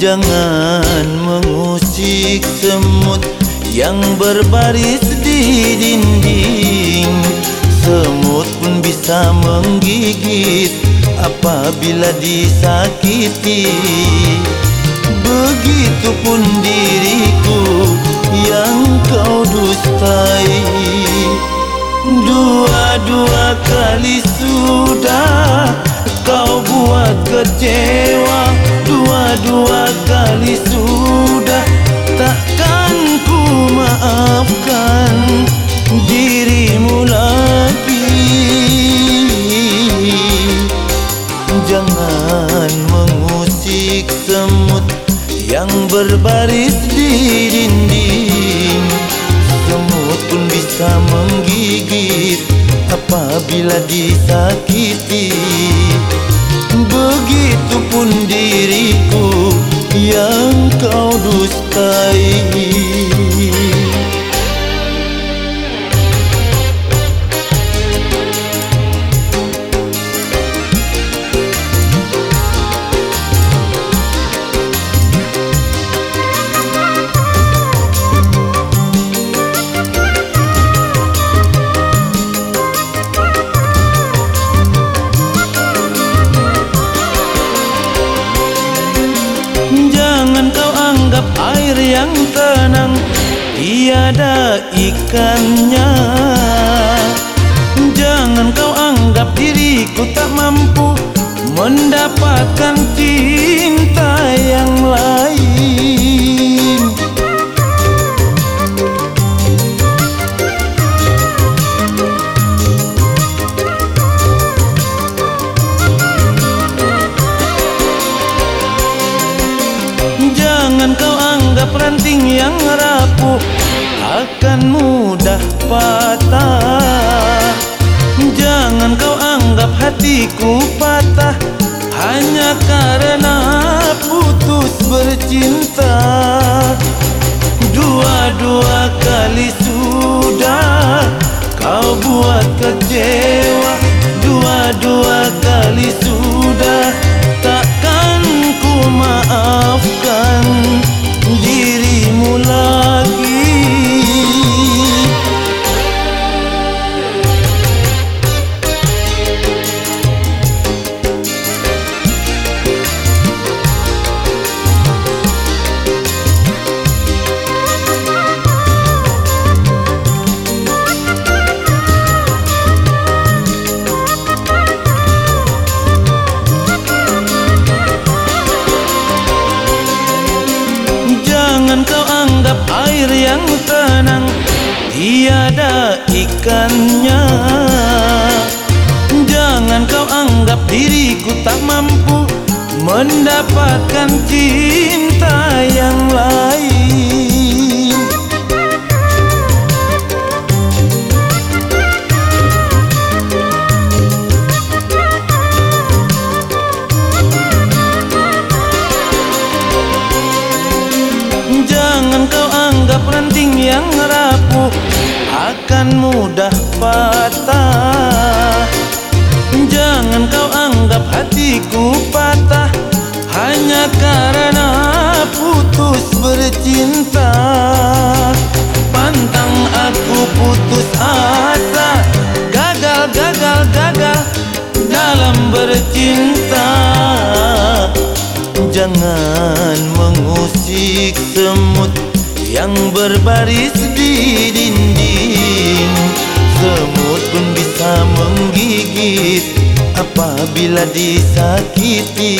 Jangan mengusik semut yang berbaris di dinding. Semut pun bisa menggigit apabila disakiti. Begitupun diriku yang kau dustai. Dua-dua kali sudah kau buat kecewa Dua-dua kali sudah takkan ku maafkan dirimu lagi. Jangan mengusik semut yang berbaris di dinding. Semut pun bisa menggigit apabila disakiti. Begitupun diriku air yang tenang Tiada ikannya. Jangan kau anggap diriku tak mampu Mendapatkan cinta yang rapuh akan mudah patah. Jangan kau anggap hatiku patah hanya karena putus bercinta. Dua-dua kali anggap air yang tenang Tiada ikannya. Jangan kau anggap diriku tak mampu Mendapatkan cinta yang lain yang rapuh Akan mudah patah. Jangan kau anggap hatiku patah Hanya karena putus bercinta berbaris di dinding Semut pun bisa menggigit apabila disakiti